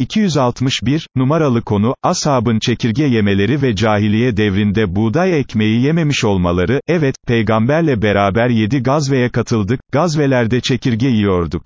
261, numaralı konu, ashabın çekirge yemeleri ve cahiliye devrinde buğday ekmeği yememiş olmaları, evet, peygamberle beraber yedi gazveye katıldık, gazvelerde çekirge yiyorduk.